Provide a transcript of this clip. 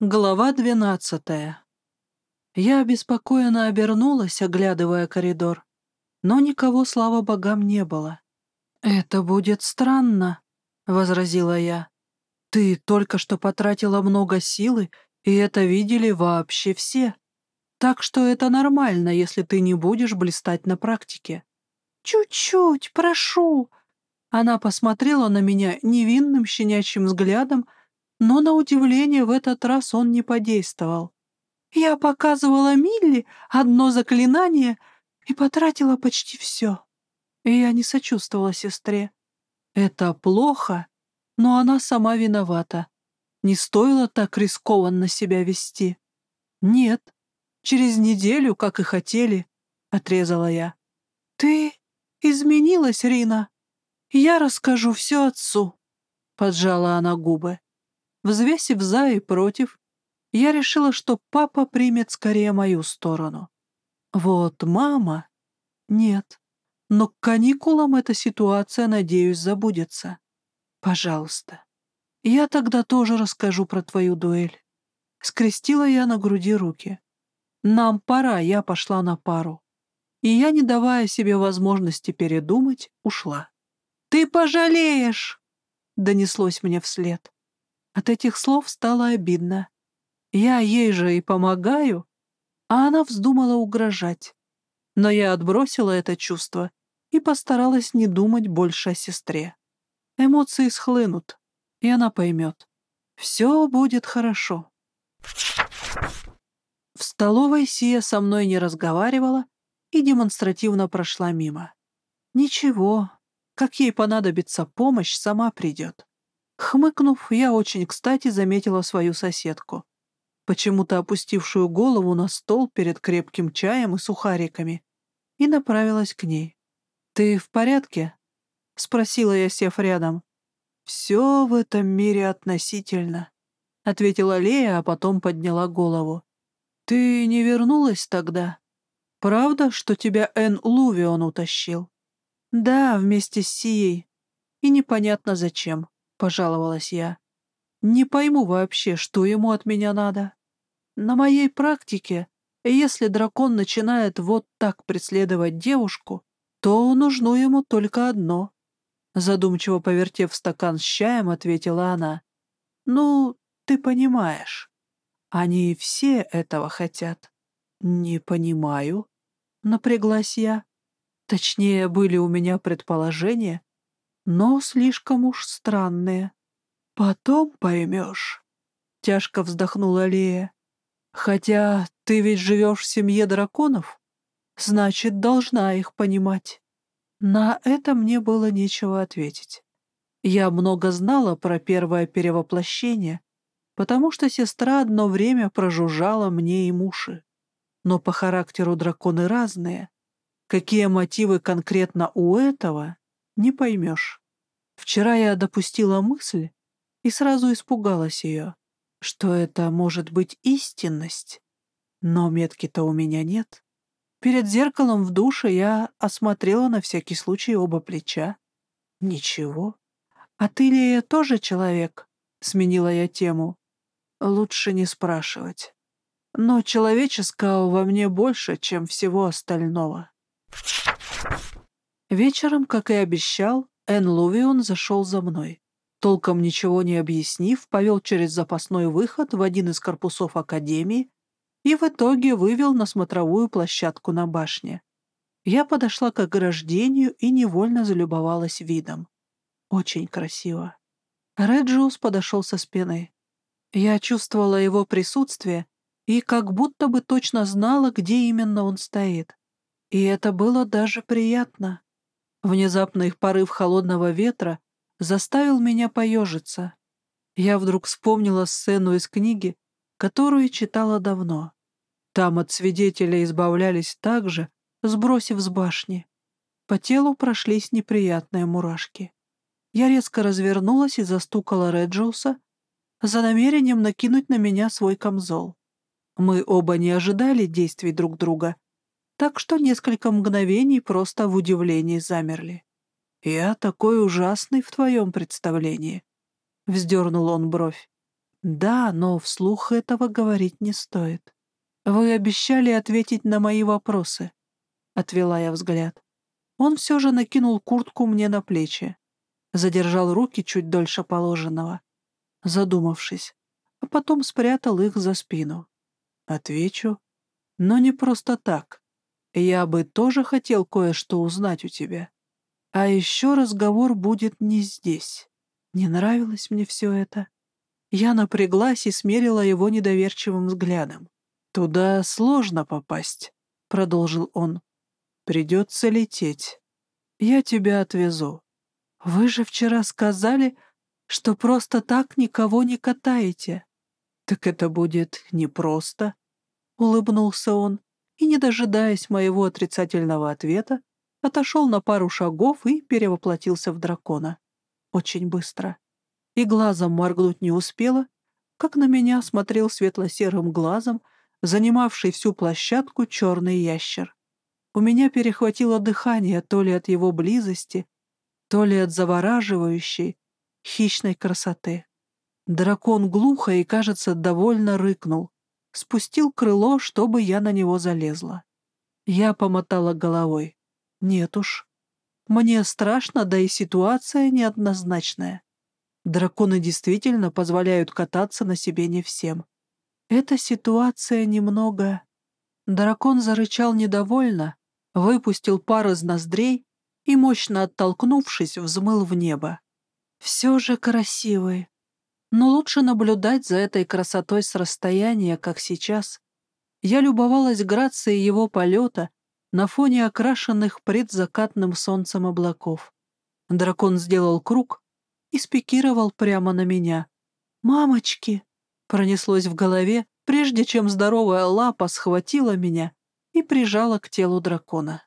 Глава двенадцатая. Я обеспокоенно обернулась, оглядывая коридор, но никого, слава богам, не было. «Это будет странно», — возразила я. «Ты только что потратила много силы, и это видели вообще все. Так что это нормально, если ты не будешь блистать на практике». «Чуть-чуть, прошу». Она посмотрела на меня невинным щенячьим взглядом, но, на удивление, в этот раз он не подействовал. Я показывала Милли одно заклинание и потратила почти все. И я не сочувствовала сестре. Это плохо, но она сама виновата. Не стоило так рискованно себя вести. Нет, через неделю, как и хотели, — отрезала я. Ты изменилась, Рина. Я расскажу все отцу, — поджала она губы. Взвесив за и против, я решила, что папа примет скорее мою сторону. Вот мама... Нет. Но к каникулам эта ситуация, надеюсь, забудется. Пожалуйста. Я тогда тоже расскажу про твою дуэль. Скрестила я на груди руки. Нам пора, я пошла на пару. И я, не давая себе возможности передумать, ушла. «Ты пожалеешь!» — донеслось мне вслед. От этих слов стало обидно. Я ей же и помогаю, а она вздумала угрожать. Но я отбросила это чувство и постаралась не думать больше о сестре. Эмоции схлынут, и она поймет. Все будет хорошо. В столовой Сия со мной не разговаривала и демонстративно прошла мимо. Ничего, как ей понадобится помощь, сама придет. Хмыкнув, я очень кстати заметила свою соседку, почему-то опустившую голову на стол перед крепким чаем и сухариками, и направилась к ней. «Ты в порядке?» — спросила я, сев рядом. «Все в этом мире относительно», — ответила Лея, а потом подняла голову. «Ты не вернулась тогда? Правда, что тебя Эн Лувион утащил?» «Да, вместе с Сией. И непонятно зачем. — пожаловалась я. «Не пойму вообще, что ему от меня надо. На моей практике, если дракон начинает вот так преследовать девушку, то нужно ему только одно». Задумчиво повертев стакан с чаем, ответила она. «Ну, ты понимаешь. Они все этого хотят». «Не понимаю», — напряглась я. Точнее, были у меня предположения, но слишком уж странные. Потом поймешь. Тяжко вздохнула Лея. Хотя ты ведь живешь в семье драконов, значит, должна их понимать. На это мне было нечего ответить. Я много знала про первое перевоплощение, потому что сестра одно время прожужжала мне и муши. Но по характеру драконы разные. Какие мотивы конкретно у этого, не поймешь. Вчера я допустила мысль и сразу испугалась ее, что это может быть истинность. Но метки-то у меня нет. Перед зеркалом в душе я осмотрела на всякий случай оба плеча. Ничего. А ты, Лея, тоже человек? Сменила я тему. Лучше не спрашивать. Но человеческого во мне больше, чем всего остального. Вечером, как и обещал, Эн Лувион зашел за мной. Толком ничего не объяснив, повел через запасной выход в один из корпусов Академии и в итоге вывел на смотровую площадку на башне. Я подошла к ограждению и невольно залюбовалась видом. Очень красиво. Реджиус подошел со спины. Я чувствовала его присутствие и как будто бы точно знала, где именно он стоит. И это было даже приятно. Внезапный порыв холодного ветра заставил меня поежиться. Я вдруг вспомнила сцену из книги, которую читала давно. Там от свидетеля избавлялись так же, сбросив с башни. По телу прошлись неприятные мурашки. Я резко развернулась и застукала Реджиуса за намерением накинуть на меня свой камзол. Мы оба не ожидали действий друг друга — так что несколько мгновений просто в удивлении замерли. «Я такой ужасный в твоем представлении», — вздернул он бровь. Да, но вслух этого говорить не стоит. Вы обещали ответить на мои вопросы. Отвела я взгляд. Он все же накинул куртку мне на плечи. Задержал руки чуть дольше положенного, задумавшись, а потом спрятал их за спину. Отвечу, но не просто так. Я бы тоже хотел кое-что узнать у тебя. А еще разговор будет не здесь. Не нравилось мне все это. Я напряглась и смерила его недоверчивым взглядом. «Туда сложно попасть», — продолжил он. «Придется лететь. Я тебя отвезу. Вы же вчера сказали, что просто так никого не катаете». «Так это будет непросто», — улыбнулся он, и, не дожидаясь моего отрицательного ответа, отошел на пару шагов и перевоплотился в дракона. Очень быстро и глазом моргнуть не успела, как на меня смотрел светло-серым глазом, занимавший всю площадку черный ящер. У меня перехватило дыхание то ли от его близости, то ли от завораживающей, хищной красоты. Дракон глухо и, кажется, довольно рыкнул, спустил крыло, чтобы я на него залезла. Я помотала головой. Нет уж. Мне страшно, да и ситуация неоднозначная. Драконы действительно позволяют кататься на себе не всем. Эта ситуация немного... Дракон зарычал недовольно, выпустил пар из ноздрей и, мощно оттолкнувшись, взмыл в небо. Все же красивый. Но лучше наблюдать за этой красотой с расстояния, как сейчас. Я любовалась грацией его полета на фоне окрашенных предзакатным солнцем облаков. Дракон сделал круг, и спикировал прямо на меня. «Мамочки!» — пронеслось в голове, прежде чем здоровая лапа схватила меня и прижала к телу дракона.